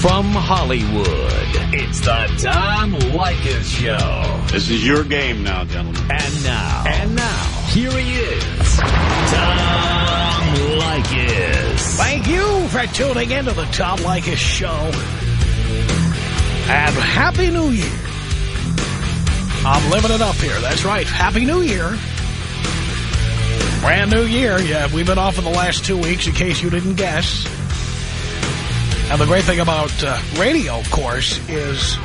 From Hollywood, it's the Tom Leykis Show. This is your game now, gentlemen. And now. And now. Here he is. Tom Leykis. Thank you for tuning into the Tom Leykis Show. And Happy New Year. I'm living it up here. That's right. Happy New Year. Brand new year. Yeah, we've been off for the last two weeks, in case you didn't guess. And the great thing about uh, radio, of course, is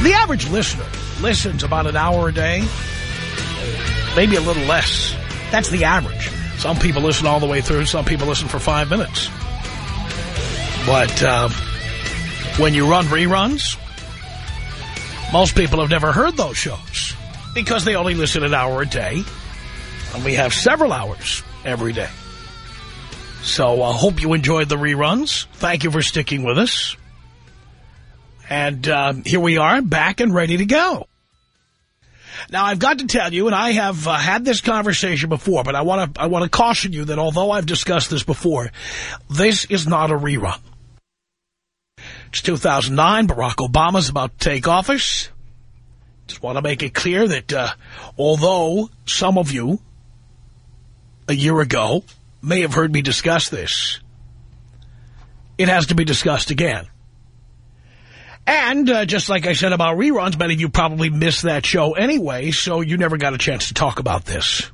the average listener listens about an hour a day, maybe a little less. That's the average. Some people listen all the way through. Some people listen for five minutes. But uh, when you run reruns, most people have never heard those shows because they only listen an hour a day. And we have several hours every day. So I uh, hope you enjoyed the reruns. Thank you for sticking with us. And uh, here we are, back and ready to go. Now, I've got to tell you, and I have uh, had this conversation before, but I want to I want to caution you that although I've discussed this before, this is not a rerun. It's 2009. Barack Obama's about to take office. Just want to make it clear that uh, although some of you a year ago may have heard me discuss this. It has to be discussed again. And uh, just like I said about reruns, many of you probably missed that show anyway, so you never got a chance to talk about this.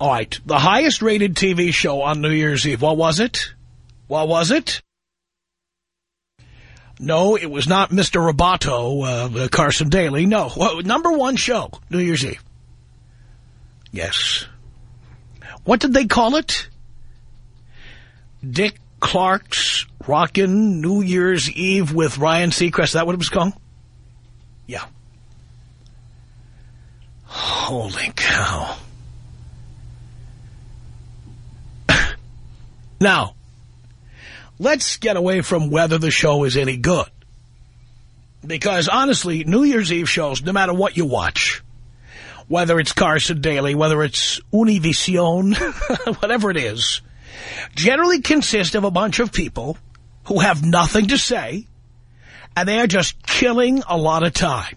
All right, the highest rated TV show on New Year's Eve, what was it? What was it? No, it was not Mr. Roboto, uh, Carson Daly. No, number one show, New Year's Eve. Yes. What did they call it? Dick Clark's Rockin' New Year's Eve with Ryan Seacrest. Is that what it was called? Yeah. Holy cow. now, let's get away from whether the show is any good. Because honestly, New Year's Eve shows, no matter what you watch, whether it's Carson Daly, whether it's Univision, whatever it is, generally consist of a bunch of people who have nothing to say, and they are just killing a lot of time.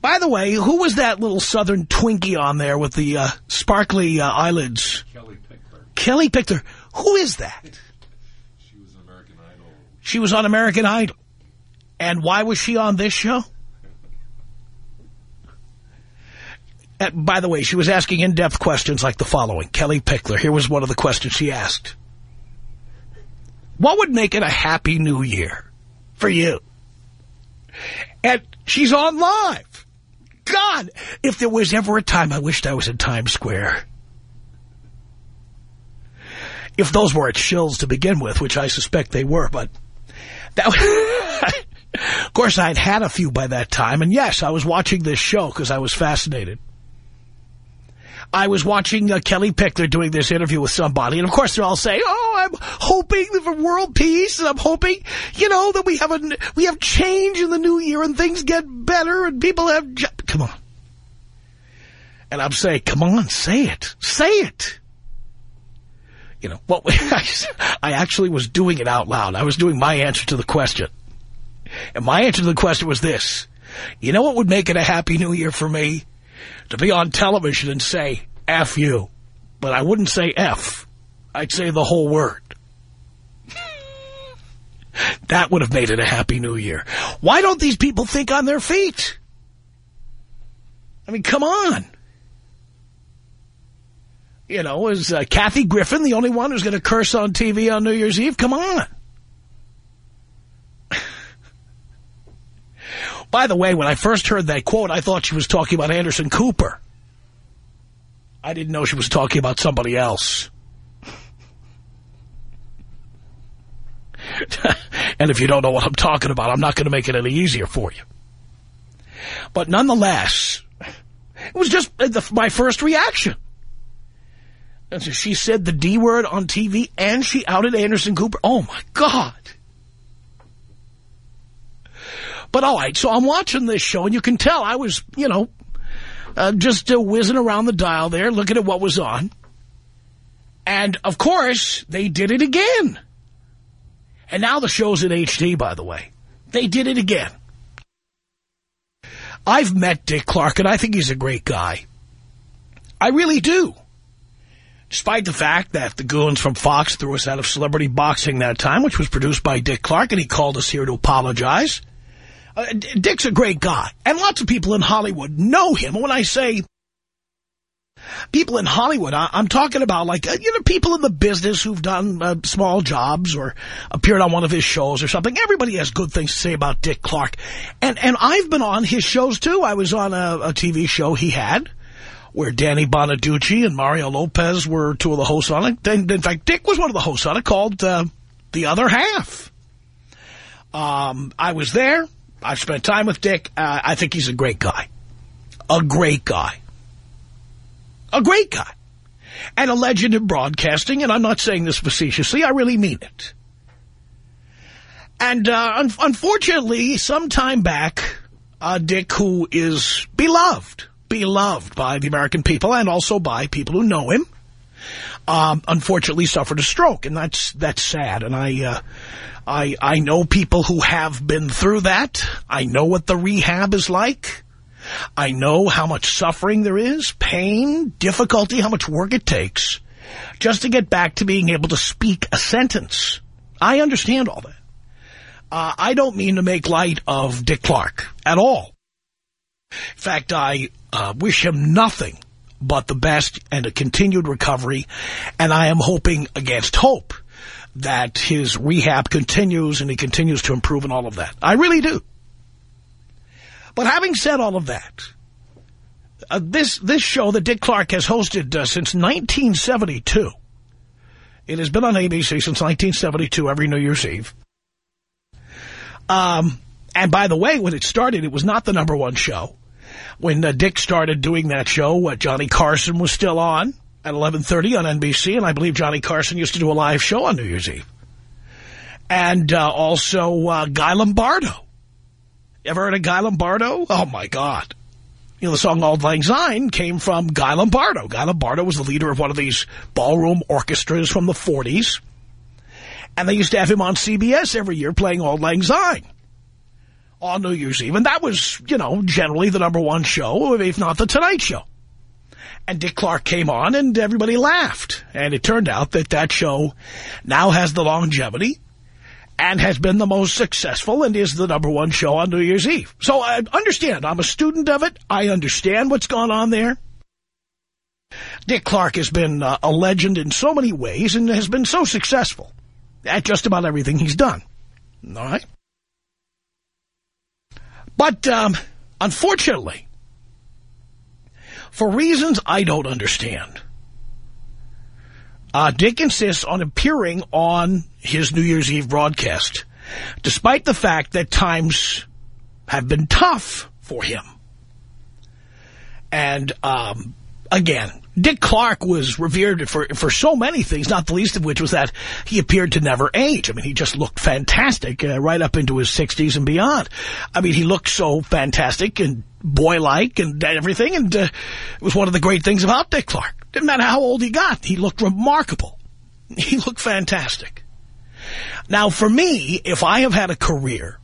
By the way, who was that little southern Twinkie on there with the uh, sparkly uh, eyelids? Kellie Pickler. Kellie Pickler. Who is that? She was American Idol. She was on American Idol. And why was she on this show? Uh, by the way, she was asking in-depth questions like the following. Kellie Pickler, here was one of the questions she asked. What would make it a happy new year for you? And she's on live. God, if there was ever a time I wished I was in Times Square. If those were at Shills to begin with, which I suspect they were, but that of course, I'd had a few by that time, and yes, I was watching this show because I was fascinated. I was watching uh, Kellie Pickler doing this interview with somebody, and of course they're all saying, "Oh, I'm hoping for world peace, and I'm hoping, you know, that we have a we have change in the new year and things get better and people have come on." And I'm saying, "Come on, say it, say it." You know, what I actually was doing it out loud. I was doing my answer to the question, and my answer to the question was this: You know what would make it a happy new year for me? To be on television and say, F you. But I wouldn't say F. I'd say the whole word. that would have made it a happy new year. Why don't these people think on their feet? I mean, come on. You know, is uh, Kathy Griffin the only one who's going to curse on TV on New Year's Eve? Come on. By the way, when I first heard that quote, I thought she was talking about Anderson Cooper. I didn't know she was talking about somebody else. and if you don't know what I'm talking about, I'm not going to make it any easier for you. But nonetheless, it was just uh, my first reaction. And so she said the D word on TV and she outed Anderson Cooper. Oh, my God. But all right, so I'm watching this show, and you can tell I was, you know, uh, just uh, whizzing around the dial there, looking at what was on. And, of course, they did it again. And now the show's in HD, by the way. They did it again. I've met Dick Clark, and I think he's a great guy. I really do. Despite the fact that the goons from Fox threw us out of Celebrity Boxing that time, which was produced by Dick Clark, and he called us here to apologize. Uh, Dick's a great guy, and lots of people in Hollywood know him. when I say people in Hollywood, I, am talking about like, uh, you know, people in the business who've done uh, small jobs or appeared on one of his shows or something. Everybody has good things to say about Dick Clark. And, and I've been on his shows too. I was on a, a TV show he had where Danny Bonaduce and Mario Lopez were two of the hosts on it. In fact, Dick was one of the hosts on it called uh, The Other Half. Um, I was there. I've spent time with Dick. Uh, I think he's a great guy. A great guy. A great guy. And a legend in broadcasting, and I'm not saying this facetiously. I really mean it. And uh, un unfortunately, some time back, uh, Dick, who is beloved, beloved by the American people and also by people who know him, um, unfortunately suffered a stroke, and that's that's sad. And I, uh, I, I know people who have been through that. I know what the rehab is like. I know how much suffering there is, pain, difficulty, how much work it takes just to get back to being able to speak a sentence. I understand all that. Uh, I don't mean to make light of Dick Clark at all. In fact, I uh, wish him nothing but the best and a continued recovery. And I am hoping against hope that his rehab continues and he continues to improve and all of that. I really do. But having said all of that, uh, this this show that Dick Clark has hosted uh, since 1972, it has been on ABC since 1972, every New Year's Eve. Um, and by the way, when it started, it was not the number one show when uh, Dick started doing that show, what Johnny Carson was still on at 11.30 on NBC, and I believe Johnny Carson used to do a live show on New Year's Eve. And uh, also uh, Guy Lombardo. Ever heard of Guy Lombardo? Oh, my God. You know, the song Auld Lang Syne came from Guy Lombardo. Guy Lombardo was the leader of one of these ballroom orchestras from the 40s. And they used to have him on CBS every year playing Auld Lang Syne on New Year's Eve. And that was, you know, generally the number one show, if not the Tonight Show. And Dick Clark came on and everybody laughed. And it turned out that that show now has the longevity and has been the most successful and is the number one show on New Year's Eve. So I understand. I'm a student of it. I understand what's gone on there. Dick Clark has been uh, a legend in so many ways and has been so successful at just about everything he's done. All right? But um, unfortunately, for reasons I don't understand, uh, Dick insists on appearing on his New Year's Eve broadcast, despite the fact that times have been tough for him. And um, again, Dick Clark was revered for, for so many things, not the least of which was that he appeared to never age. I mean, he just looked fantastic uh, right up into his 60s and beyond. I mean, he looked so fantastic and boy-like and everything, and uh, it was one of the great things about Dick Clark. Didn't matter how old he got, he looked remarkable. He looked fantastic. Now, for me, if I have had a career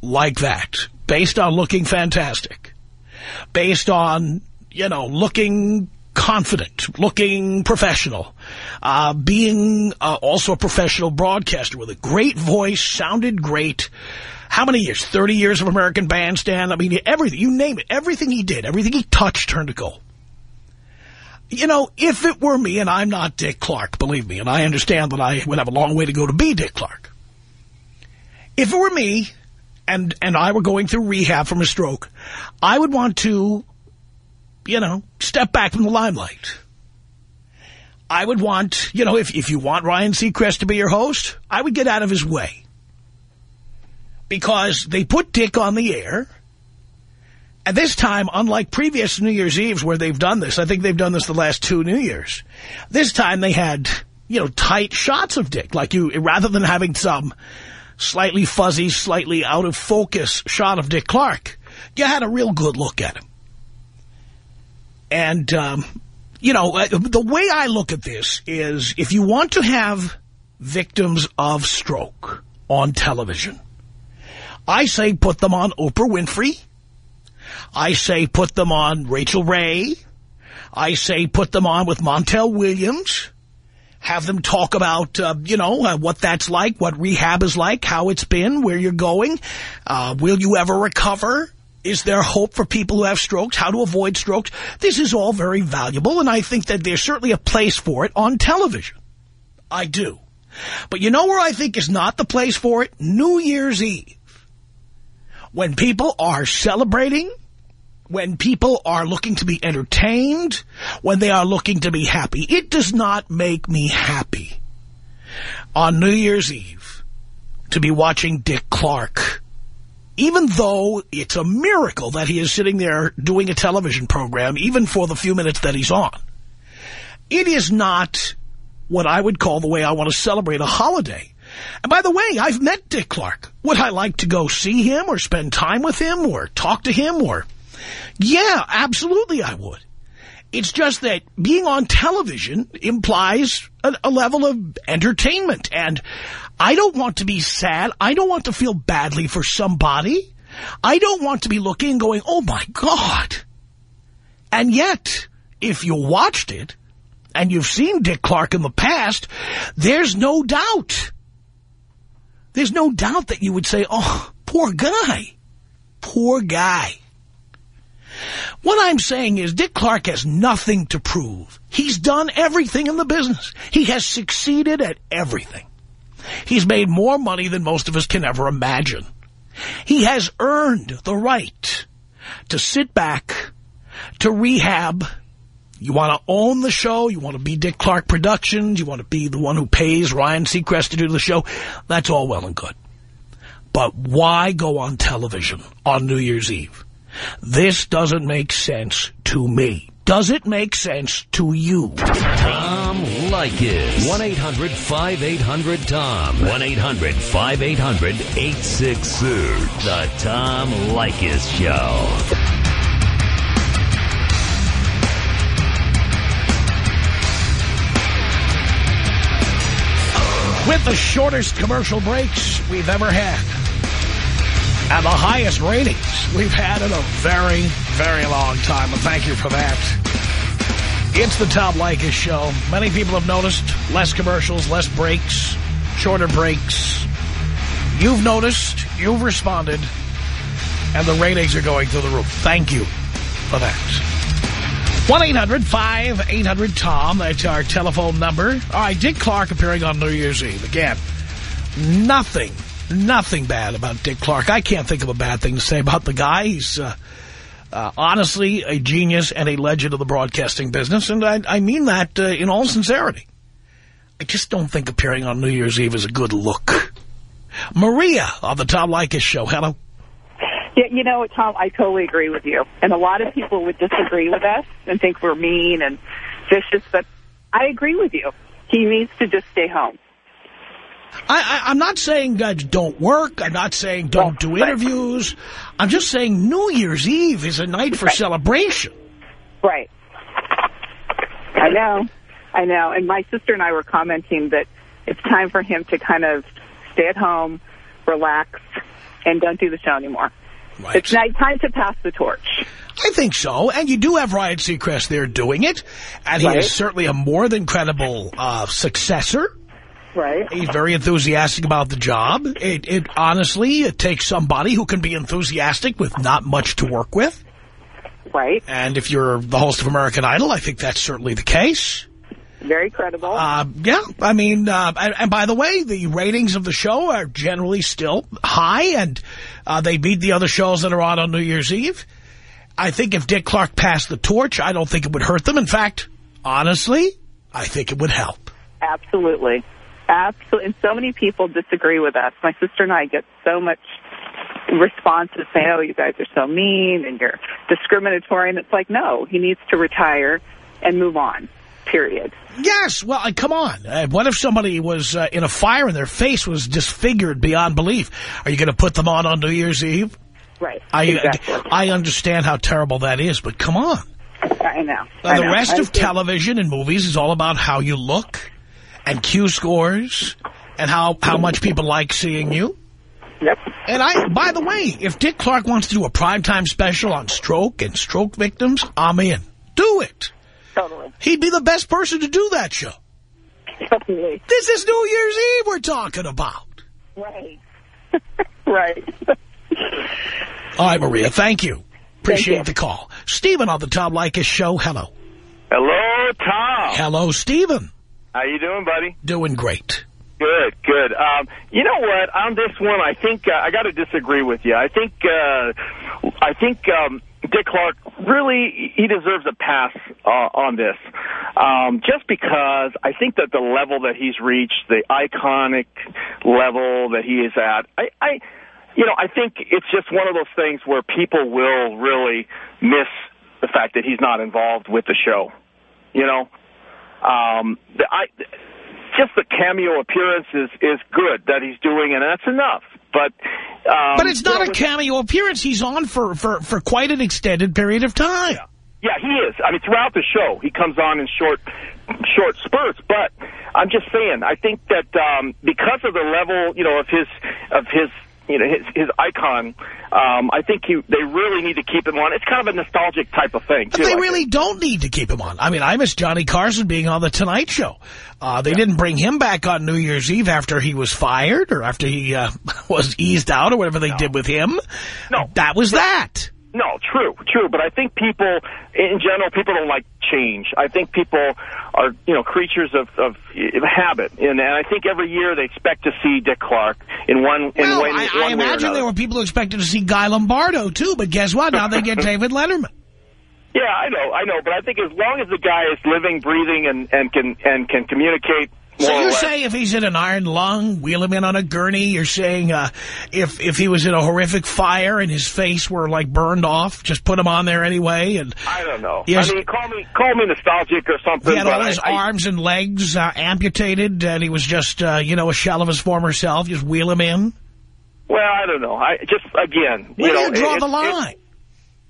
like that, based on looking fantastic, based on, you know, looking confident, looking professional, uh, being uh, also a professional broadcaster with a great voice, sounded great. How many years? 30 years of American Bandstand? I mean, everything, you name it, everything he did, everything he touched turned to gold. You know, if it were me, and I'm not Dick Clark, believe me, and I understand that I would have a long way to go to be Dick Clark. If it were me, and, and I were going through rehab from a stroke, I would want to you know, step back from the limelight. I would want, you know, if, if you want Ryan Seacrest to be your host, I would get out of his way. Because they put Dick on the air. And this time, unlike previous New Year's Eves where they've done this, I think they've done this the last two New Years. This time they had, you know, tight shots of Dick. Like you, rather than having some slightly fuzzy, slightly out of focus shot of Dick Clark, you had a real good look at him. And, um, you know, uh, the way I look at this is if you want to have victims of stroke on television. I say put them on Oprah Winfrey. I say put them on Rachael Ray. I say put them on with Montel Williams. Have them talk about, uh, you know, uh, what that's like, what rehab is like, how it's been, where you're going. Uh, will you ever recover? Is there hope for people who have strokes? How to avoid strokes? This is all very valuable, and I think that there's certainly a place for it on television. I do. But you know where I think is not the place for it? New Year's Eve. When people are celebrating, when people are looking to be entertained, when they are looking to be happy. It does not make me happy on New Year's Eve to be watching Dick Clark even though it's a miracle that he is sitting there doing a television program, even for the few minutes that he's on, it is not what I would call the way I want to celebrate a holiday. And by the way, I've met Dick Clark. Would I like to go see him or spend time with him or talk to him or... Yeah, absolutely I would. It's just that being on television implies a, a, level of entertainment. And I don't want to be sad. I don't want to feel badly for somebody. I don't want to be looking and going, oh, my God. And yet, if you watched it and you've seen Dick Clark in the past, there's no doubt. There's no doubt that you would say, oh, poor guy. Poor guy. What I'm saying is Dick Clark has nothing to prove. He's done everything in the business. He has succeeded at everything. He's made more money than most of us can ever imagine. He has earned the right to sit back, to rehab. You want to own the show. You want to be Dick Clark Productions. You want to be the one who pays Ryan Seacrest to do the show. That's all well and good. But why go on television on New Year's Eve? This doesn't make sense to me. Does it make sense to you? Tom Leykis. 1-800-5800-TOM. 1-800-5800-866. The Tom Leykis Show. With the shortest commercial breaks we've ever had. And the highest ratings we've had in a very, very long time. Thank you for that. It's the Tom Leykis Show. Many people have noticed less commercials, less breaks, shorter breaks. You've noticed, you've responded, and the ratings are going through the roof. Thank you for that. 1-800-5800-TOM. That's our telephone number. All right, Dick Clark appearing on New Year's Eve. Again, nothing Nothing bad about Dick Clark. I can't think of a bad thing to say about the guy. He's uh, uh, honestly a genius and a legend of the broadcasting business, and I, I mean that uh, in all sincerity. I just don't think appearing on New Year's Eve is a good look. Maria on the Tom Leykis show. Hello. Yeah, you know, Tom, I totally agree with you. And a lot of people would disagree with us and think we're mean and vicious, but I agree with you. He needs to just stay home. I, am not saying guys don't work. I'm not saying don't do interviews. I'm just saying New Year's Eve is a night for right. celebration. Right. I know. I know. And my sister and I were commenting that it's time for him to kind of stay at home, relax, and don't do the show anymore. Right. It's night time to pass the torch. I think so. And you do have Ryan Seacrest there doing it. And he right. is certainly a more than credible uh, successor. Right. He's very enthusiastic about the job. It, it honestly, it takes somebody who can be enthusiastic with not much to work with. Right. And if you're the host of American Idol, I think that's certainly the case. Very credible. Uh, yeah, I mean, uh, and, and, by the way, the ratings of the show are generally still high, and uh, they beat the other shows that are on on New Year's Eve. I think if Dick Clark passed the torch, I don't think it would hurt them. In fact, honestly, I think it would help. Absolutely. Absolutely. And so many people disagree with us. My sister and I get so much responses saying, oh, you guys are so mean and you're discriminatory. And it's like, no, he needs to retire and move on, period. Yes. Well, uh, come on. Uh, what if somebody was uh, in a fire and their face was disfigured beyond belief? Are you going to put them on on New Year's Eve? Right. I, exactly. I understand how terrible that is, but come on. I know. I the know. rest I of television and movies is all about how you look and Q scores and how, how much people like seeing you. Yep. And I, by the way, if Dick Clark wants to do a primetime special on stroke and stroke victims, I'm in. Do it. Totally. He'd be the best person to do that show. Totally. This is New Year's Eve we're talking about. Right. right. All right, Maria, thank you. Appreciate you. the call. Stephen on the Tom Leykis show. Hello. Hello, Tom. Hello, Stephen. How you doing, buddy? Doing great. Good, good. Um, you know what? On this one, I think uh, I got to disagree with you. I think uh, I think um, Dick Clark really he deserves a pass uh, on this, um, just because I think that the level that he's reached, the iconic level that he is at, I. I you know, I think it's just one of those things where people will really miss the fact that he's not involved with the show. You know, um, the, I, just the cameo appearance is is good that he's doing, and that's enough. But um, But it's not a cameo appearance. He's on for, for, for quite an extended period of time. Yeah, he is. I mean, throughout the show, he comes on in short, short spurts. But I'm just saying, I think that um, because of the level, you know, of his, of his, you know, his, his icon, um, I think he, they really need to keep him on. It's kind of a nostalgic type of thing, But too. they I really think. don't need to keep him on. I mean, I miss Johnny Carson being on The Tonight Show. Uh, they didn't bring him back on New Year's Eve after he was fired or after he uh, was eased out or whatever they did with him. No. That was that. No, true, true. But I think people, in general, people don't like change. I think people are, you know, creatures of, of, of habit. And, and I think every year they expect to see Dick Clark in one, in Well, one, I, one I imagine there were people who expected to see Guy Lombardo, too. But guess what? Now they get David Letterman. Yeah, I know, I know. But I think as long as the guy is living, breathing, and, and can and can communicate So you're less. saying if he's in an iron lung, wheel him in on a gurney. You're saying uh, if if he was in a horrific fire and his face were like burned off, just put him on there anyway. And I don't know. Yes. I mean, call me call me nostalgic or something. he had all his I, arms and legs uh, amputated, and he was just uh, you know a shell of his former self. Just wheel him in. well, I don't know. I just again, Where you know, do you draw it- the it- line?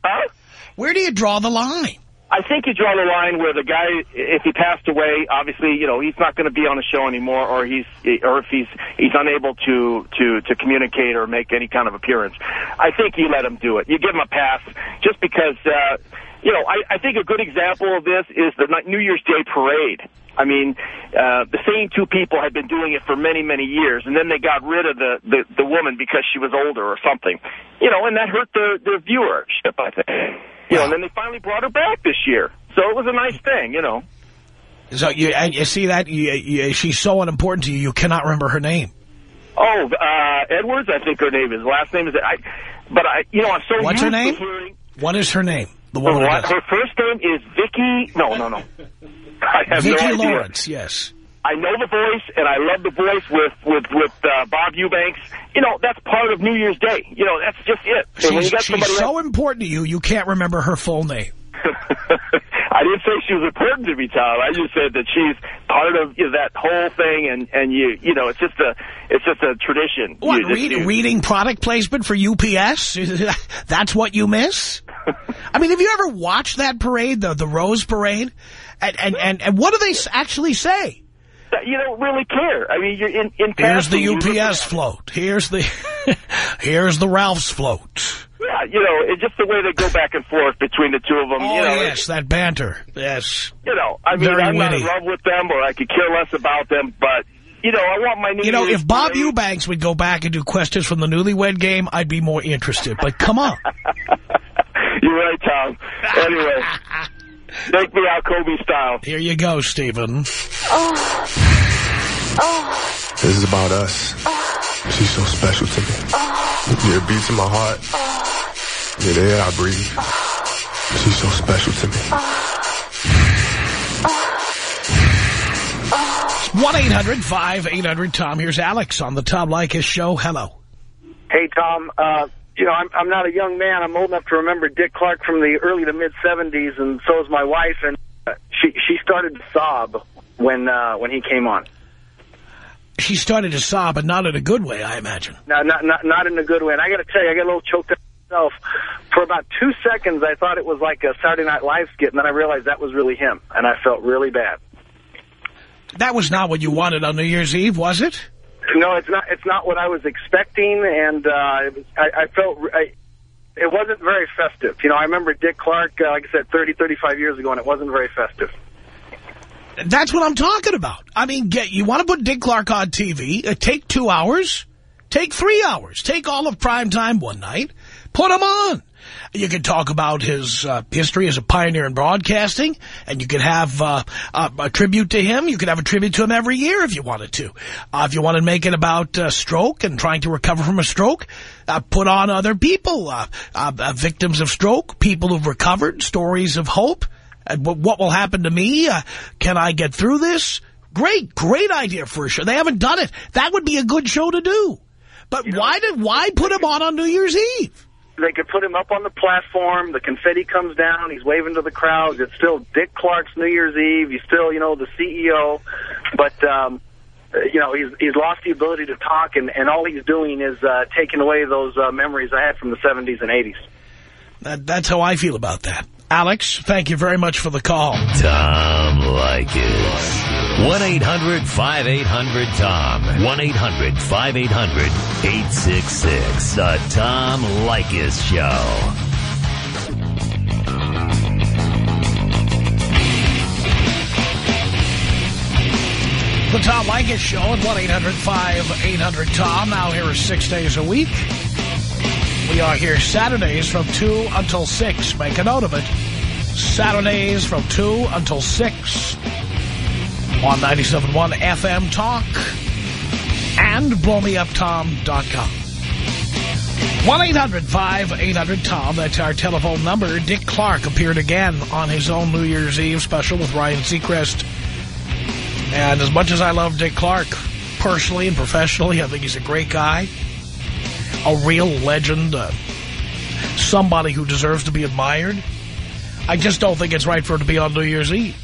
huh? Where do you draw the line? I think you draw the line where the guy, if he passed away, obviously, you know, he's not going to be on the show anymore, or he's, or if he's he's unable to to to communicate or make any kind of appearance. I think you let him do it. You give him a pass, just because, uh, you know, I, I think a good example of this is the New Year's Day parade. I mean, uh, the same two people had been doing it for many, many years, and then they got rid of the, the, the woman because she was older or something. You know, and that hurt their, their viewership, I think. You know, and then they finally brought her back this year. So it was a nice thing, you know. So you, and you see that you, you, she's so unimportant to you, you cannot remember her name. Oh, uh, Edwards, I think her name is. Last name is, I, but I, you know, I'm so What's her name? hearing. What is her name? The woman her first name is Vicky. No, no, no. I have Vicki no idea. Lawrence. Yes. I know the voice, and I love the voice with with with uh, Bob Eubanks. You know, that's part of New Year's Day. You know, that's just it. And when you She's, got she's so important to you, you can't remember her full name. I didn't say she was important to me, Tom. I just said that she's part of you know, that whole thing, and and you you know, it's just a it's just a tradition. What, just- read, reading product placement for UPS? That's what you miss? I mean, have you ever watched that parade, the, the Rose Parade? And, and, and, and what do they actually say? You don't really care. I mean, you're in in Here's the UPS float. Here's the, here's the Ralph's float. Yeah, you know, it's just the way they go back and forth between the two of them. Oh, you know, yes, that banter. Yes. You know, I mean, Very I'm not witty. in love with them, or I could care less about them, but you know, I want my New You know, if Bob parade- Eubanks would go back and do questions from the Newlywed Game, I'd be more interested. But come on. You're right, Tom. Anyway, take me out Kobe style. Here you go, Stephen. Oh. Oh. This is about us. She's so special to me. You're a beat to my heart. You're the air I breathe. She's so special to me. 1-800-5800-TOM. Here's Alex on the Tom Leykis Show. Hello. Hey, Tom. Uh, you know, I'm, I'm not a young man. I'm old enough to remember Dick Clark from the early to mid 70s, and so is my wife. And uh, she she started to sob when uh, when he came on. She started to sob, but not in a good way, I imagine. Now, not not not in a good way. And I got to tell you, I got a little choked up myself. For about two seconds, I thought it was like a Saturday Night Live skit, and then I realized that was really him, and I felt really bad. That was not what you wanted on New Year's Eve, was it? No, it's not. It's not what I was expecting, and uh, it was, I, I felt I, it wasn't very festive. You know, I remember Dick Clark, uh, like I said, 30, 35 years ago, and it wasn't very festive. That's what I'm talking about. I mean, get you want to put Dick Clark on TV, uh, take two hours, take three hours, take all of prime time one night, put him on. You can talk about his uh, history as a pioneer in broadcasting, and you could have uh, a, a tribute to him. You could have a tribute to him every year if you wanted to. Uh, if you want to make it about uh, stroke and trying to recover from a stroke, uh, put on other people, uh, uh, uh, victims of stroke, people who've recovered, stories of hope. And what what will happen to me? Uh, can I get through this? Great, great idea for a show. They haven't done it. That would be a good show to do. But why did why put him on on New Year's Eve? They could put him up on the platform. The confetti comes down. He's waving to the crowd. It's still Dick Clark's New Year's Eve. He's still, you know, the CEO. But, um, you know, he's, he's lost the ability to talk, and, and all he's doing is uh, taking away those uh, memories I had from the 70s and 80s. That, that's how I feel about that. Alex, thank you very much for the call. Tom Leykis. 1-800-5800-TOM. 1-800-5800-866. The Tom Leykis Show. The Tom Leykis Show at 1-800-5800-TOM. Now here is six days a week. We are here Saturdays from 2 until 6. Make a note of it. Saturdays from 2 until 6 on 97.1 FM Talk and blowmeuptom.com. 1-800-5800-TOM. That's our telephone number. Dick Clark appeared again on his own New Year's Eve special with Ryan Seacrest. And as much as I love Dick Clark, personally and professionally, I think he's a great guy. A real legend. Uh, somebody who deserves to be admired. I just don't think it's right for him to be on New Year's Eve.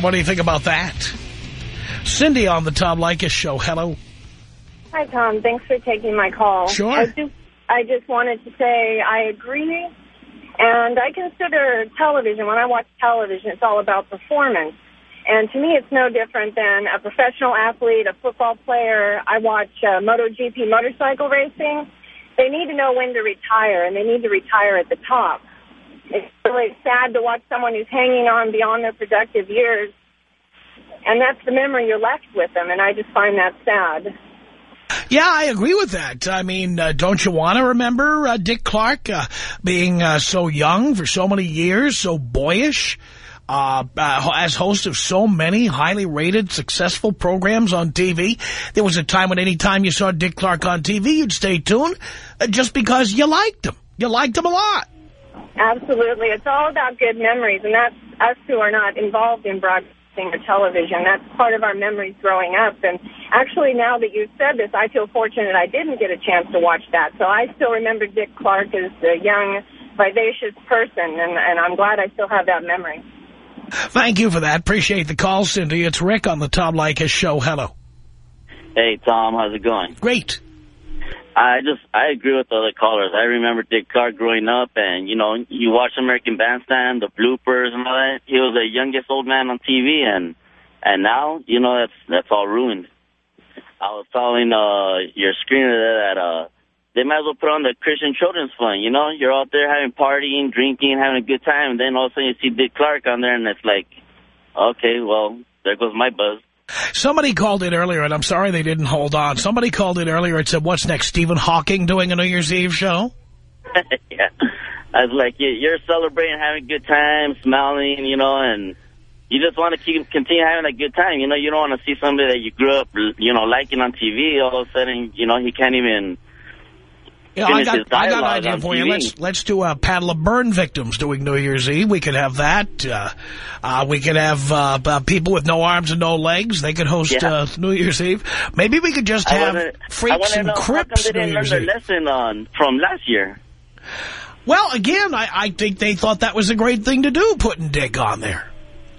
What do you think about that? Cindy on the Tom Leykis show. Hello. Hi, Tom. Thanks for taking my call. Sure. I just, I just wanted to say I agree, and I consider television, when I watch television, it's all about performance. And to me, it's no different than a professional athlete, a football player. I watch uh, MotoGP motorcycle racing. They need to know when to retire, and they need to retire at the top. It's really sad to watch someone who's hanging on beyond their productive years, and that's the memory you're left with them, and I just find that sad. Yeah, I agree with that. I mean, uh, don't you want to remember uh, Dick Clark uh, being uh, so young for so many years, so boyish, uh, as host of so many highly rated, successful programs on TV? There was a time when any time you saw Dick Clark on TV, you'd stay tuned uh, just because you liked him. You liked him a lot. Absolutely. It's all about good memories, and that's us who are not involved in broadcasting or television. That's part of our memories growing up. And actually, now that you've said this, I feel fortunate I didn't get a chance to watch that. So I still remember Dick Clark as a young, vivacious person, and, and I'm glad I still have that memory. Thank you for that. Appreciate the call, Cindy. It's Rick on the Tom Leykis show. Hello. Hey, Tom, how's it going? Great. I just, I agree with the other callers. I remember Dick Clark growing up, and, you know, you watch American Bandstand, the bloopers and all that. He was the youngest old man on TV, and and now, you know, that's that's all ruined. I was telling uh, your screener there that uh, they might as well put on the Christian Children's Fund, you know? You're out there having partying, drinking, having a good time, and then all of a sudden you see Dick Clark on there, and it's like, okay, well, there goes my buzz. Somebody called in earlier, and I'm sorry they didn't hold on. Somebody called in earlier and said, what's next, Stephen Hawking doing a New Year's Eve show? yeah. I was like, you- you're celebrating, having a good time, smiling, you know, and you just want to keep continue having a good time. You know, you don't want to see somebody that you grew up, you know, liking on TV. All of a sudden, you know, he can't even I got, I got an idea for you. Let's let's do a paddle of burn victims doing New Year's Eve. We could have that. Uh, uh, we could have uh, uh, people with no arms and no legs. They could host Yeah. uh, New Year's Eve. Maybe we could just have wanna- freaks and know crips How come they New didn't learn Year's their Eve. lesson on from last year? Well, again, I, I think they thought that was a great thing to do, putting Dick on there.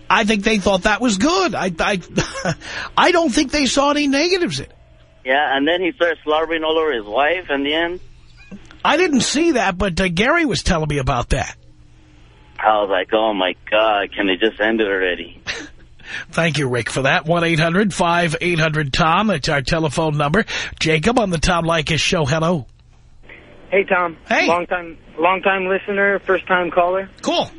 I think they thought that was good. I, I, I don't think they saw any negatives in it. Yeah, and then he started slobbering all over his wife in the end. I didn't see that, but uh, Gary was telling me about that. I was like, oh my God, can they just end it already? Thank you, Rick, for that. 1-800-5800-TOM. That's our telephone number. Jacob on the Tom Leykis show. Hello. Hey, Tom. Hey. Long time, long time listener, first time caller. Cool.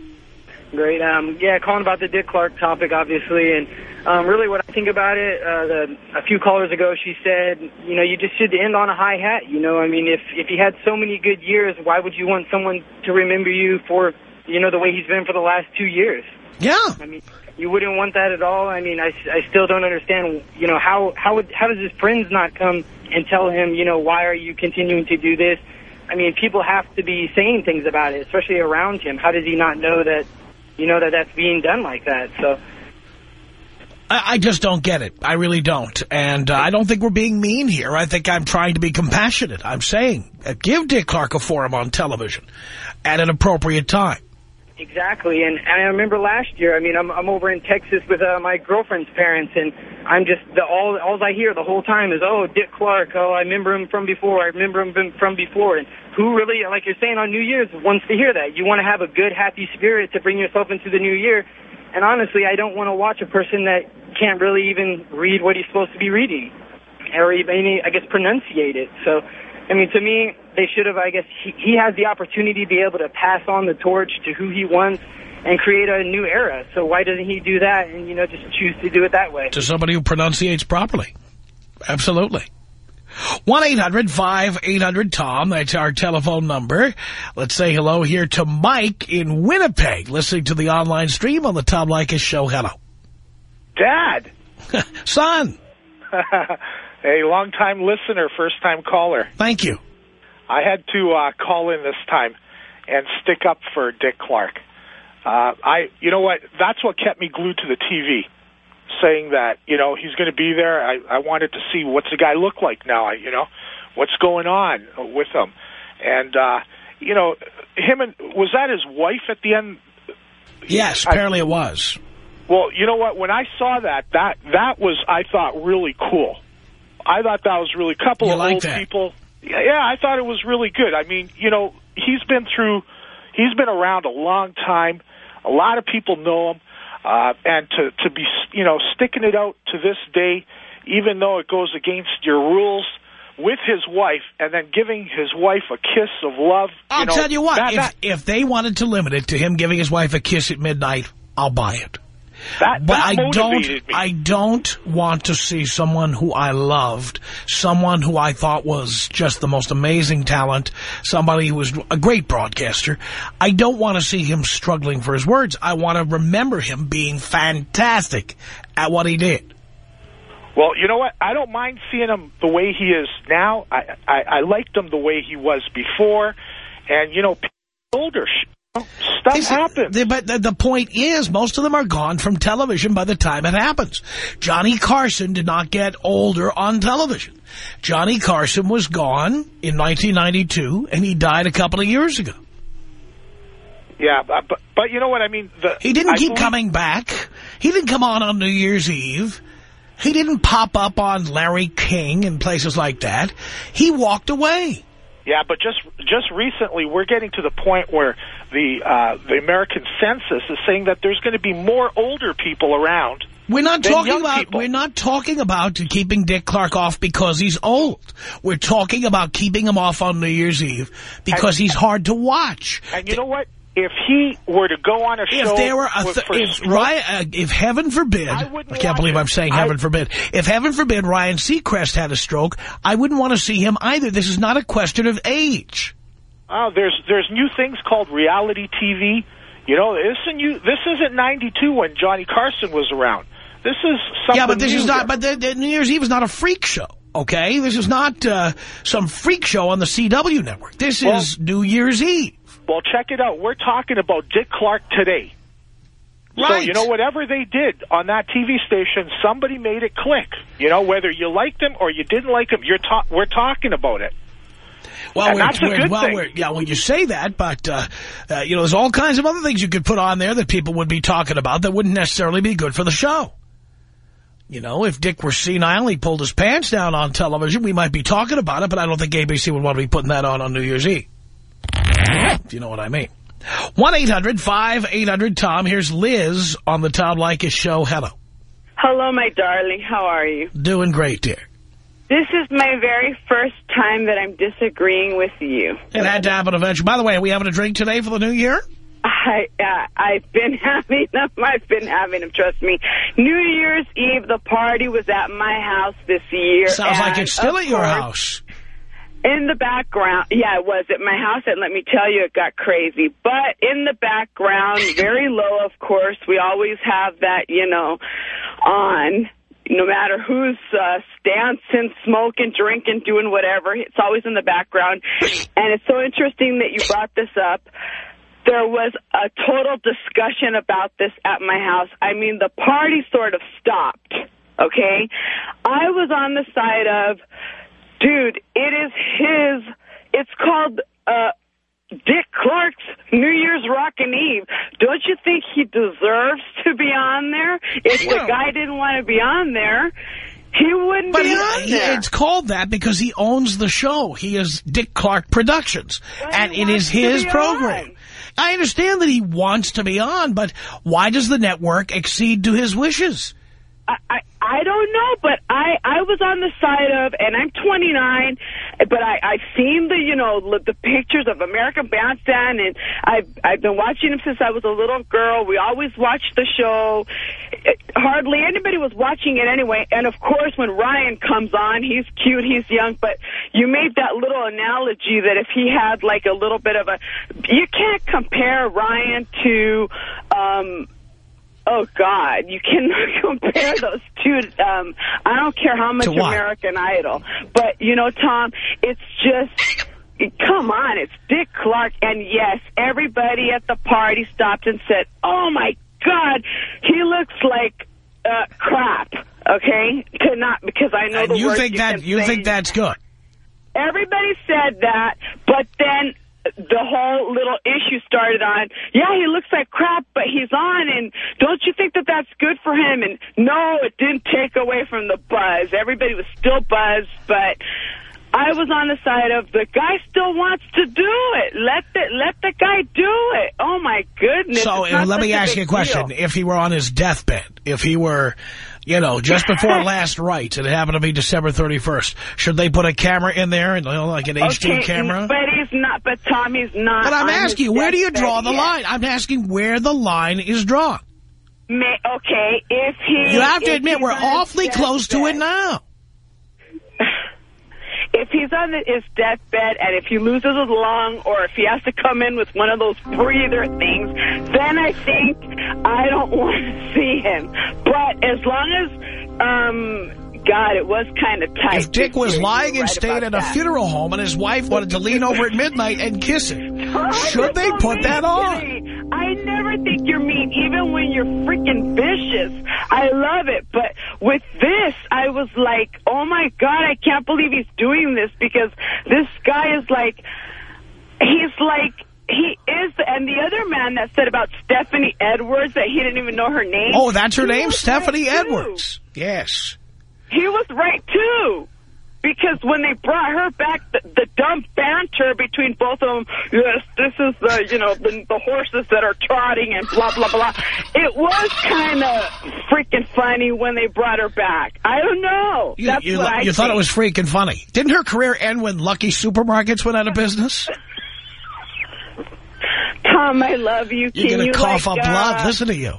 Great. Um, yeah, calling about the Dick Clark topic, obviously, and um, really what I think about it. Uh, the, a few callers ago, she said, you know, you just should end on a high hat. You know, I mean, if if you had so many good years, why would you want someone to remember you for, you know, the way he's been for the last two years? Yeah. I mean, you wouldn't want that at all. I mean, I, I still don't understand. You know, how how would how does his friends not come and tell him, you know, why are you continuing to do this? I mean, people have to be saying things about it, especially around him. How does he not know that, you know, that that's being done like that? So, I, I just don't get it. I really don't. And uh, I don't think we're being mean here. I think I'm trying to be compassionate. I'm saying uh, give Dick Clark a forum on television at an appropriate time. Exactly, and, and I remember last year. I mean, I'm I'm over in Texas with uh, my girlfriend's parents, and I'm just the all all I hear the whole time is, "Oh, Dick Clark. Oh, I remember him from before. I remember him from- before." And who really, like you're saying on New Year's, wants to hear that? You want to have a good, happy spirit to bring yourself into the new year. And honestly, I don't want to watch a person that can't really even read what he's supposed to be reading, or even, I guess, pronunciate it. So. I mean, to me, they should have, I guess, he, he has the opportunity to be able to pass on the torch to who he wants and create a new era. So why doesn't he do that and, you know, just choose to do it that way? To somebody who pronunciates properly. Absolutely. 1-800-5800-TOM. That's our telephone number. Let's say hello here to Mike in Winnipeg, listening to the online stream on the Tom Leykis show. Hello. Dad. Son. a long-time listener, first-time caller. Thank you. I had to uh, call in this time and stick up for Dick Clark. Uh, I, you know what? That's what kept me glued to the TV, saying that you know he's going to be there. I, I wanted to see what's the guy look like now. I, you know, what's going on with him, and uh, you know, him and was that his wife at the end? Yes, apparently it was. Well, you know what? When I saw that, that that was I thought really cool. I thought that was really couple You of like old that? people. Yeah, yeah, I thought it was really good. I mean, you know, he's been through, he's been around a long time. A lot of people know him, uh, and to to be, you know, sticking it out to this day, even though it goes against your rules. With his wife, and then giving his wife a kiss of love. I'll you know, tell you what, that- if, that- if they wanted to limit it to him giving his wife a kiss at midnight, I'll buy it. That, but that I don't, me. I don't want to see someone who I loved, someone who I thought was just the most amazing talent, somebody who was a great broadcaster. I don't want to see him struggling for his words. I want to remember him being fantastic at what he did. Well, you know what? I don't mind seeing him the way he is now. I I, I liked him the way he was before, and you know, older stuff happens. But the, the point is, most of them are gone from television by the time it happens. Johnny Carson did not get older on television. Johnny Carson was gone in 1992, and he died a couple of years ago. Yeah, but but, but you know what I mean. The, He didn't I keep coming back. He didn't come on on New Year's Eve. He didn't pop up on Larry King and places like that. He walked away. Yeah, but just just recently, we're getting to the point where the uh, the American census is saying that there's going to be more older people around. We're not talking about people. we're not talking about keeping Dick Clark off because he's old. We're talking about keeping him off on New Year's Eve because he's hard to watch. And you know what? If he were to go on a show, If there were a th if Ryan, uh, if heaven forbid, I, can't believe I'm saying heaven forbid. If heaven forbid Ryan Seacrest had a stroke, I wouldn't want to see him either. This is not a question of age. Oh, there's there's new things called reality TV. You know, this isn't you. This isn't '92 when Johnny Carson was around. This is something. yeah, but this is not. But the, the New Year's Eve is not a freak show. Okay, this is not uh, some freak show on the CW network. This Well- is New Year's Eve. Well, check it out. We're talking about Dick Clark today. Right. So, you know, whatever they did on that TV station, somebody made it click. You know, whether you liked him or you didn't like him, you're ta we're talking about it. Well, that's a good well, thing. yeah, well, you say that, but, uh, uh, you know, there's all kinds of other things you could put on there that people would be talking about that wouldn't necessarily be good for the show. You know, if Dick were senile, he pulled his pants down on television, we might be talking about it, but I don't think ABC would want to be putting that on on New Year's Eve. If you know what I mean. 1-800-5800-TOM. Here's Liz on the Tom Leykis show. Hello. Hello, my darling. How are you? Doing great, dear. This is my very first time that I'm disagreeing with you. It had to happen eventually. By the way, are we having a drink today for the new year? I, uh, I've been having them. I've been having them. Trust me. New Year's Eve, the party was at my house this year. Sounds like it's still at your course, house. In the background, yeah, it was at my house, and let me tell you, it got crazy. But in the background, very low, of course, we always have that, you know, on. No matter who's uh, dancing, smoking, drinking, doing whatever, it's always in the background. And it's so interesting that you brought this up. There was a total discussion about this at my house. I mean, the party sort of stopped, okay? I was on the side of dude, it is his, it's called, uh, Dick Clark's New Year's Rockin' Eve. Don't you think he deserves to be on there? If the guy didn't want to be on there, he wouldn't But be he, on he- there. it's called that because he owns the show. He is Dick Clark Productions, and it is his program. on. I understand that he wants to be on, but why does the network accede to his wishes? I, I I don't know, but I I was on the side of, and I'm 29, but I I've seen the you know the pictures of American Bandstand, and I've I've been watching him since I was a little girl. We always watched the show. It- hardly anybody was watching it anyway, and of course when Ryan comes on, he's cute, he's young, but you made that little analogy that if he had like a little bit of a, you can't compare Ryan to. um Oh God, you cannot compare those two. Um, I don't care how much American Idol, but you know, Tom, it's just. Come on, it's Dick Clark, and yes, everybody at the party stopped and said, "Oh my God, he looks like uh, crap." Okay, to not because I know And the you words think you that you think that's good? Everybody said that, but then the whole little issue started on, yeah, he looks like crap, but he's on, and don't you think that that's good for him? And no, it didn't take away from the buzz. Everybody was still buzzed, but I was on the side of the guy still wants to do it. Let the let the guy do it. Oh my goodness! So let me ask you a question. deal. If he were on his deathbed, if he were, you know, just before last rites, and it happened to be December 31st, should they put a camera in there, and you know, like an HD camera? but he's not. But Tommy's not. But I'm asking you, where do you draw the yet. line? I'm asking where the line is drawn. May, okay, if he... You have to admit, we're awfully close to it now. If he's on his deathbed and if he loses his lung or if he has to come in with one of those breather things, then I think I don't want to see him. But as long as, um, God, it was kind of tight. If Dick was lying in right state about at a that. funeral home and his wife wanted to lean over at midnight and kiss him, should they put that on? I never think you're mean, even when you're freaking vicious. I love it. But with this, I was like, oh my God, I can't believe he's doing this because this guy is like, he's like, he is, and the other man that said about Stephanie Edwards that he didn't even know her name. Oh, that's her name? Stephanie right, too. Edwards. Yes. He was right, too. Because when they brought her back, the, the dumb banter between both of them, yes, this is the, you know, the, the horses that are trotting and blah, blah, blah. It was kind of freaking funny when they brought her back. I don't know. You, That's you, what I you thought it was freaking funny. Didn't her career end when Lucky Supermarkets went out of business? Tom, I love you. You're going you cough like, up blood. uh, Listen to you.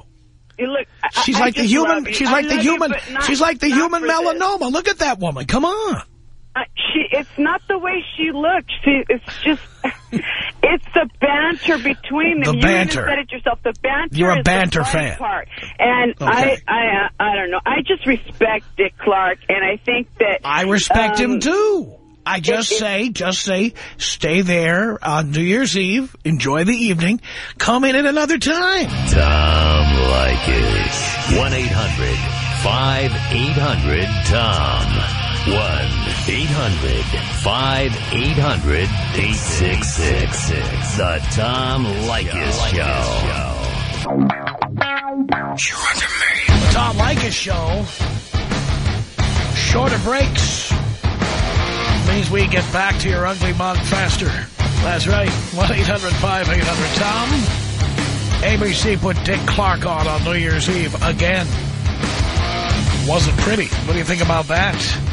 You look, I- She's I like the human. She's like the human. she's like the human for this. melanoma. Look at that woman. Come on. Uh, she, it's not the way she looks. She, it's just, it's the banter between them. The you banter. even said it yourself. The banter. You're a is banter the fun fan. Part. And Okay. I, I, uh, I don't know. I just respect Dick Clark, and I think that I respect um, him too. I just it- say, just say, stay there on New Year's Eve. Enjoy the evening. Come in at another time. Tom Leykis. 1-800-5800-TOM. 1-800-5800-866. The Tom Leykis Show. The Tom Leykis Show. Shorter breaks. Means we get back to your ugly mug faster. That's right. 1-800-5800-TOM. ABC put Dick Clark on on New Year's Eve again. wasn't pretty. What do you think about that?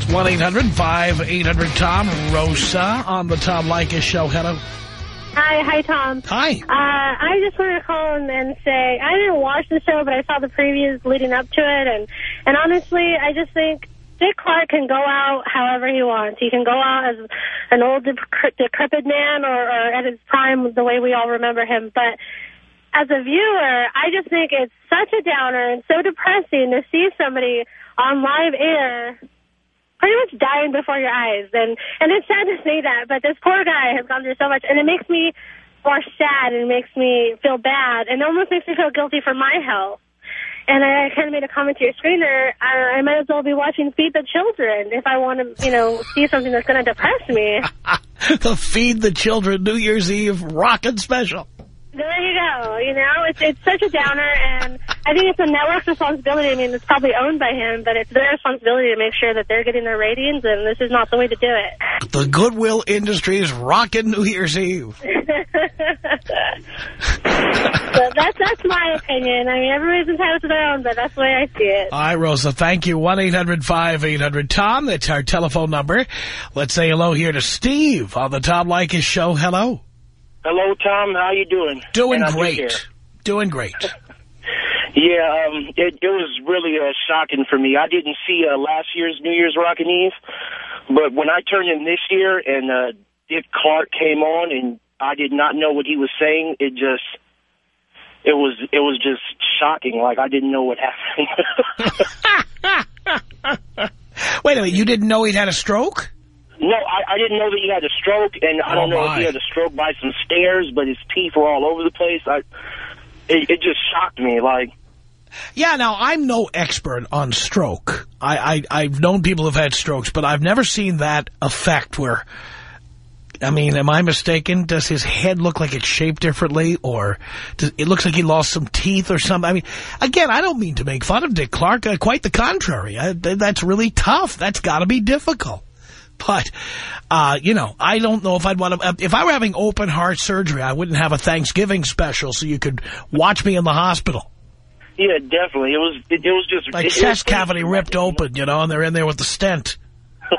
It's 1-800-5800-TOM. Rosa on the Tom Leykis Show. Hello. Hi, hi, Tom. Hi. Uh, I just wanted to call and, and say I didn't watch the show, but I saw the previews leading up to it, and and honestly, I just think Dick Clark can go out however he wants. He can go out as an old decre- decrepit man, or, or at his prime, the way we all remember him. But as a viewer, I just think it's such a downer and so depressing to see somebody on live air pretty much dying before your eyes. And and it's sad to say that, but this poor guy has gone through so much, and it makes me more sad and makes me feel bad, and almost makes me feel guilty for my health. And I kind of made a comment to your screener, I, I might as well be watching Feed the Children if I want to, you know, see something that's going to depress me. the Feed the Children New Year's Eve rockin' special. There you go. You know, it's it's such a downer, and I think it's the network's responsibility. I mean, it's probably owned by him, but it's their responsibility to make sure that they're getting their ratings, and this is not the way to do it. The Goodwill Industries rocking New Year's Eve. so that's that's my opinion. I mean, everybody's entitled to their own, but that's the way I see it. All right, Rosa, thank you. 1-800-5800-TOM. That's our telephone number. Let's say hello here to Steve on the Tom Leykis Show. Hello. Hello, Tom. How you doing? Doing And great. Doing great. Yeah, um, it, it was really uh, shocking for me. I didn't see uh, last year's New Year's Rockin' Eve, but when I turned in this year and uh, Dick Clark came on and I did not know what he was saying, it just it was it was just shocking. Like I didn't know what happened. Wait a minute, you didn't know he'd had a stroke? No, I, I didn't know that he had a stroke, and I Oh, don't know my. if he had a stroke by some stairs, but his teeth were all over the place. I, it, it just shocked me. Like, Yeah, now, I'm no expert on stroke. I, I, I've known people who've had strokes, but I've never seen that effect where, I mean, am I mistaken? Does his head look like it's shaped differently? Or does, it looks like he lost some teeth or something? I mean, again, I don't mean to make fun of Dick Clark. Uh, quite the contrary. I, th- that's really tough. That's got to be difficult. But, uh, you know, I don't know if I'd want to... If I were having open heart surgery, I wouldn't have a Thanksgiving special so you could watch me in the hospital. Yeah, definitely. It was it, it was just Like it, chest it cavity ripped open, you know, and they're in there with the stent.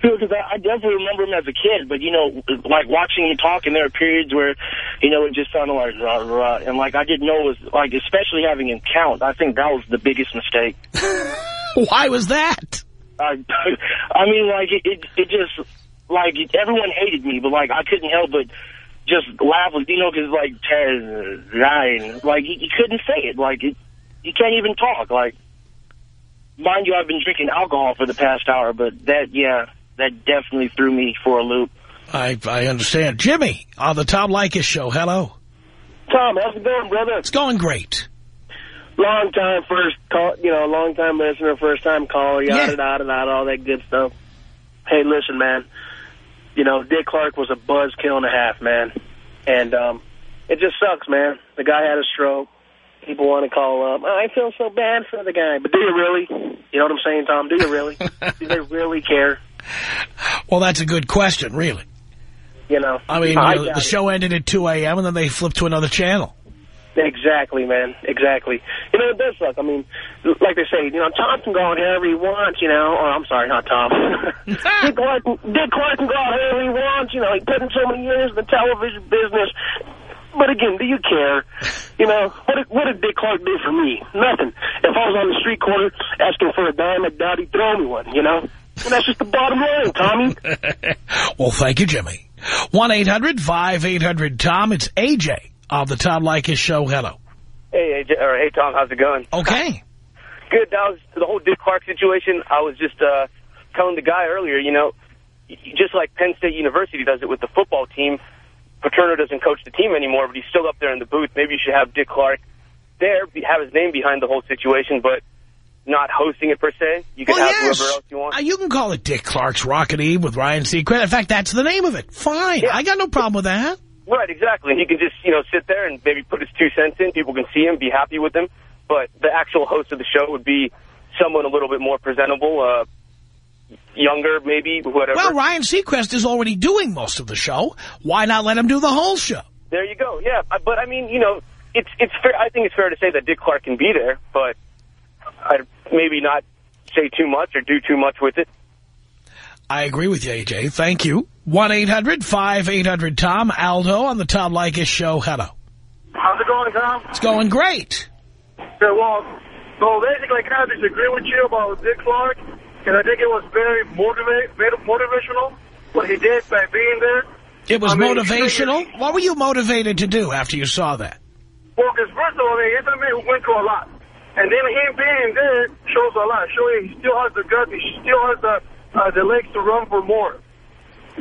Because I, I definitely remember him as a kid, but you know, like watching him talk, and there are periods where, you know, it just sounded like rah, rah, and like I didn't know it was like, especially having him count. I think that was the biggest mistake. Why was that? I, I mean, like it, it, it just like everyone hated me, but like I couldn't help but just laugh, with you know, because like Ted uh, Ryan, like he, he couldn't say it, like it, he can't even talk, like. Mind you, I've been drinking alcohol for the past hour, but that, yeah, that definitely threw me for a loop. I I understand. Jimmy, on the Tom Leykis show, hello. Tom, how's it going, brother? It's going great. Long time first call, you know, long time listener, first time caller, yada, yada, yada, all that good stuff. Hey, listen, man. You know, Dick Clark was a buzzkill and a half, man. And um, it just sucks, man. The guy had a stroke. People want to call up. I feel so bad for the guy. But do you really? You know what I'm saying, Tom? Do you really? do they really care? Well, that's a good question, really. You know? I mean, I you know, the show ended at 2 a.m. and then they flipped to another channel. Exactly, man. Exactly. You know, it does suck. I mean, like they say, you know, Tom can go out however he wants, you know. Or, I'm sorry, not Tom. Dick, Clark, Dick Clark can go out however he wants, you know. He put in so many years in the television business. But again, do you care? You know, what did, what did Dick Clark do for me? Nothing. If I was on the street corner asking for a dime, I doubt he'd throw me one, you know. And that's just the bottom line, Tommy. Well, thank you, Jimmy. 1-800-5800-TOM. It's AJ of the Tom Leykis show. Hello. Hey, AJ, or hey, Tom, how's it going? Okay. Good. That was the whole Dick Clark situation. I was just uh, telling the guy earlier, you know, just like Penn State University does it with the football team, Paterno doesn't coach the team anymore, but he's still up there in the booth. Maybe you should have Dick Clark there, have his name behind the whole situation, but not hosting it per se. You can Well, have yes. whoever else you want. Uh, you can call it Dick Clark's Rockin' Eve with Ryan Seacrest. In fact, that's the name of it. Fine. I got no problem with that. Right, exactly. And he can just, you know, sit there and maybe put his two cents in. People can see him, be happy with him. But the actual host of the show would be someone a little bit more presentable, uh, younger, maybe, whatever. Well, Ryan Seacrest is already doing most of the show. Why not let him do the whole show? There you go. Yeah, but I mean, you know, it's it's fair. I think it's fair to say that Dick Clark can be there, but I'd maybe not say too much or do too much with it. I agree with you, AJ. Thank you. 1-800-5800-TOM. Aldo on the Tom Leykis Show. Hello. How's it going, Tom? It's going great. Yeah, well, so basically, I kind of disagree with you about Dick Clark, because I think it was very motivate, motivational, what he did by being there. It was I mean, motivational? What were you motivated to do after you saw that? Well, because first of all, I mean, he's a man who went through a lot. And then him being there shows a lot. Showing he still has the guts, he still has the, uh, the legs to run for more.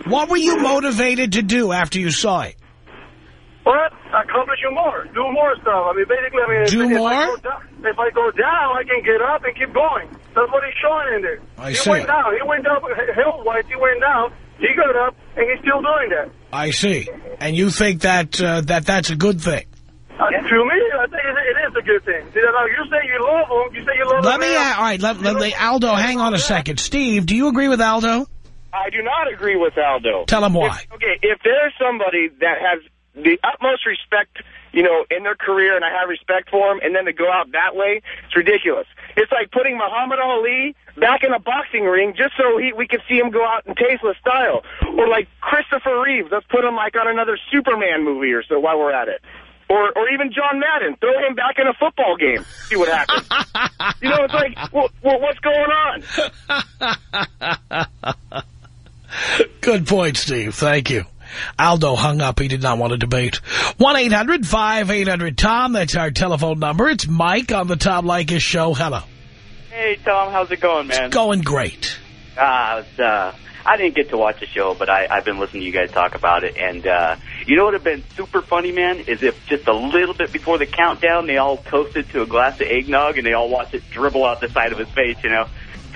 What were you motivated to do after you saw it? But accomplishing more, do more stuff. I mean, basically, I mean, if, Do if more? I go down, if I go down, I can get up and keep going. That's what he's showing in there. I he see. went down. He went down health-wise. He went down. He got up, and he's still doing that. I see. And you think that uh, that that's a good thing? Uh, To me, I think it, is a good thing. See, now, you say you love him. You say you love Let me, uh, all right, let, let, Aldo, hang on a second. Steve, do you agree with Aldo? I do not agree with Aldo. Tell him why. If- okay, if there's somebody that has the utmost respect, you know, in their career, and I have respect for him, and then to go out that way, it's ridiculous. It's like putting Muhammad Ali back in a boxing ring just so he, we can see him go out in tasteless style. Or like Christopher Reeve, let's put him like on another Superman movie or so while we're at it. Or, or even John Madden, throw him back in a football game, see what happens. you know, it's like, well, well, what's going on? Good point, Steve. Thank you. Aldo hung up. He did not want to debate. 1-800-5800-TOM. That's our telephone number. It's Mike on the Tom Leykis Show. Hello. Hey, Tom, how's it going, man? It's going great. Uh, it's, uh, I didn't get to watch the show, but I, I've been listening to you guys talk about it. And uh, you know what would have been super funny, man, is if just a little bit before the countdown, they all toasted to a glass of eggnog and they all watched it dribble out the side of his face, you know.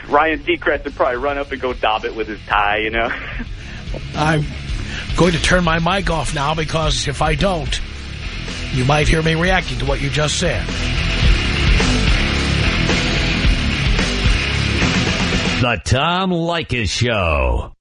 Ryan Seacrest would probably run up and go dob it with his tie, you know. I'm going to turn my mic off now because if I don't, you might hear me reacting to what you just said. The Tom Leykis Show.